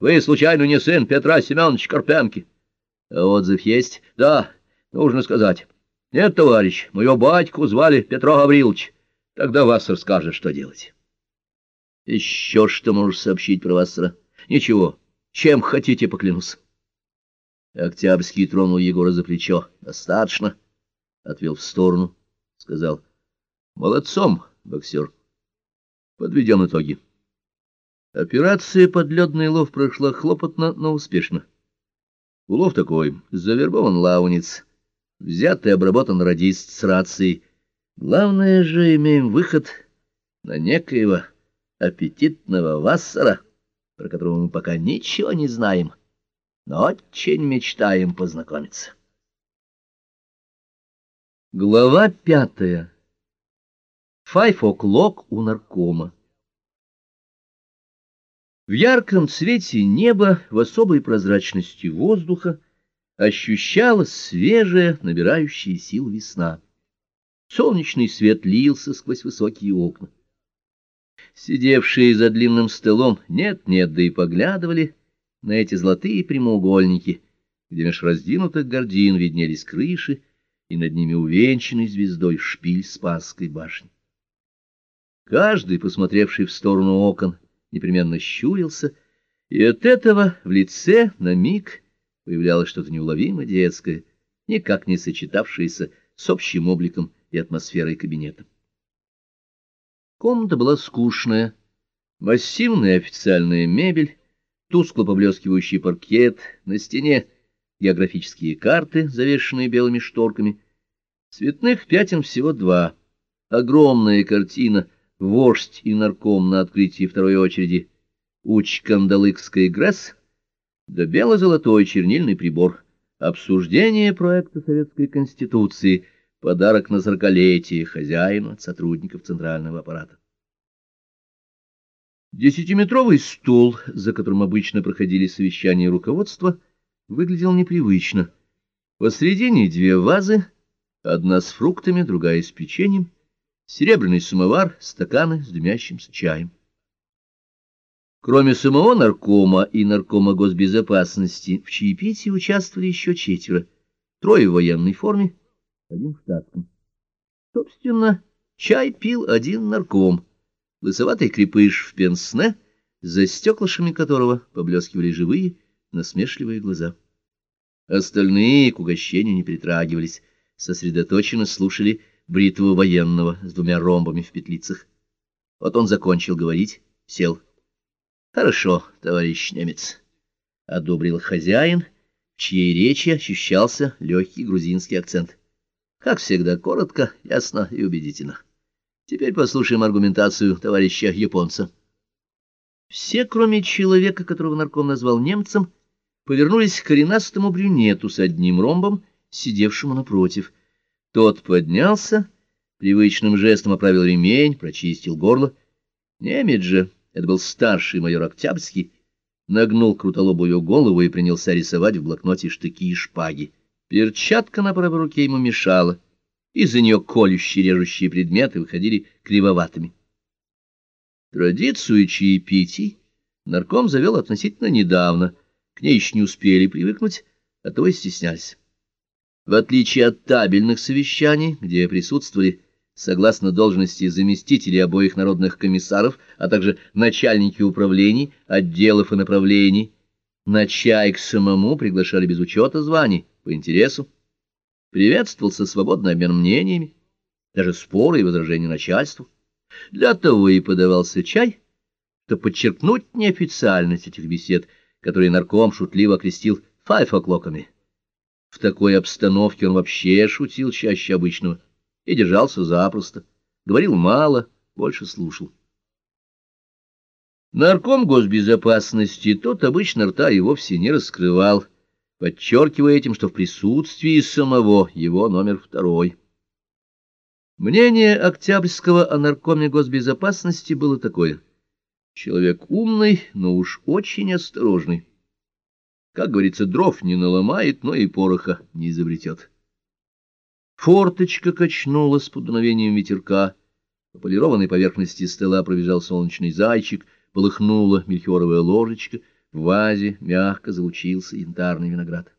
Вы, случайно, не сын Петра Семеновича Карпенки? А отзыв есть? Да, нужно сказать. Нет, товарищ, моего батьку звали Петро Гаврилович. Тогда вас расскажет, что делать. Еще что можешь сообщить про Вассера? Ничего, чем хотите, поклянусь. Октябрьский тронул Егора за плечо. Достаточно. Отвел в сторону. Сказал. Молодцом, боксер. Подведем итоги. Операция «Подледный лов» прошла хлопотно, но успешно. Улов такой. Завербован лаунец. Взят и обработан радист с рацией. Главное же, имеем выход на некоего аппетитного вассера, про которого мы пока ничего не знаем, но очень мечтаем познакомиться. Глава пятая. Five o'clock у наркома. В ярком цвете неба, в особой прозрачности воздуха ощущалась свежая, набирающая сил весна. Солнечный свет лился сквозь высокие окна. Сидевшие за длинным столом нет-нет, да и поглядывали на эти золотые прямоугольники, где меж раздвинутых гордин виднелись крыши, и над ними увенчанный звездой шпиль Спасской башни. Каждый, посмотревший в сторону окон, непременно щурился, и от этого в лице на миг появлялось что-то неуловимо детское, никак не сочетавшееся с общим обликом и атмосферой кабинета. Комната была скучная, массивная официальная мебель, тускло поблескивающий паркет, на стене географические карты, завешенные белыми шторками. Цветных пятен всего два. Огромная картина — вождь и нарком на открытии второй очереди, уч Кандалыкской ГРЭС, да бело-золотой чернильный прибор, обсуждение проекта Советской Конституции, подарок на сорокалетие хозяину от сотрудников Центрального аппарата. Десятиметровый стол, за которым обычно проходили совещания руководства, выглядел непривычно. Посредине две вазы, одна с фруктами, другая с печеньем, серебряный самовар, стаканы с дымящимся чаем. Кроме самого наркома и наркома госбезопасности, в чаепитии участвовали еще четверо. Трое в военной форме, один в штатском. Собственно, чай пил один нарком, лысоватый крепыш в пенсне, за стеклышами которого поблескивали живые, насмешливые глаза. Остальные к угощению не притрагивались, сосредоточенно слушали бритого военного с двумя ромбами в петлицах. Вот он закончил говорить, сел. — Хорошо, товарищ немец, — одобрил хозяин, в чьей речи ощущался легкий грузинский акцент. Как всегда, коротко, ясно и убедительно. Теперь послушаем аргументацию товарища японца. Все, кроме человека, которого нарком назвал немцем, повернулись к коренастому брюнету с одним ромбом, сидевшему напротив — тот поднялся, привычным жестом оправил ремень, прочистил горло. Немец же, это был старший майор Октябрьский, нагнул крутолобую голову и принялся рисовать в блокноте штыки и шпаги. Перчатка на правой руке ему мешала, из-за нее колющие режущие предметы выходили кривоватыми. Традицию чаепитий нарком завел относительно недавно, к ней еще не успели привыкнуть, а то и стеснялись. В отличие от табельных совещаний, где присутствовали, согласно должности заместителей обоих народных комиссаров, а также начальники управлений, отделов и направлений, на чай к самому приглашали без учета званий, по интересу. Приветствовался свободный обмен мнениями, даже споры и возражения начальству. Для того и подавался чай, чтобы подчеркнуть неофициальность этих бесед, которые нарком шутливо окрестил «файфоклоками». В такой обстановке он вообще шутил чаще обычного и держался запросто, говорил мало, больше слушал. Нарком госбезопасности тот обычно рта и вовсе не раскрывал, подчеркивая этим, что в присутствии самого его номер второй. Мнение Октябрьского о наркоме госбезопасности было такое. Человек умный, но уж очень осторожный. Как говорится, дров не наломает, но и пороха не изобретет. Форточка качнулась под дуновением ветерка. По полированной поверхности стола пробежал солнечный зайчик, полыхнула мельхиоровая ложечка. В вазе мягко залучился янтарный виноград.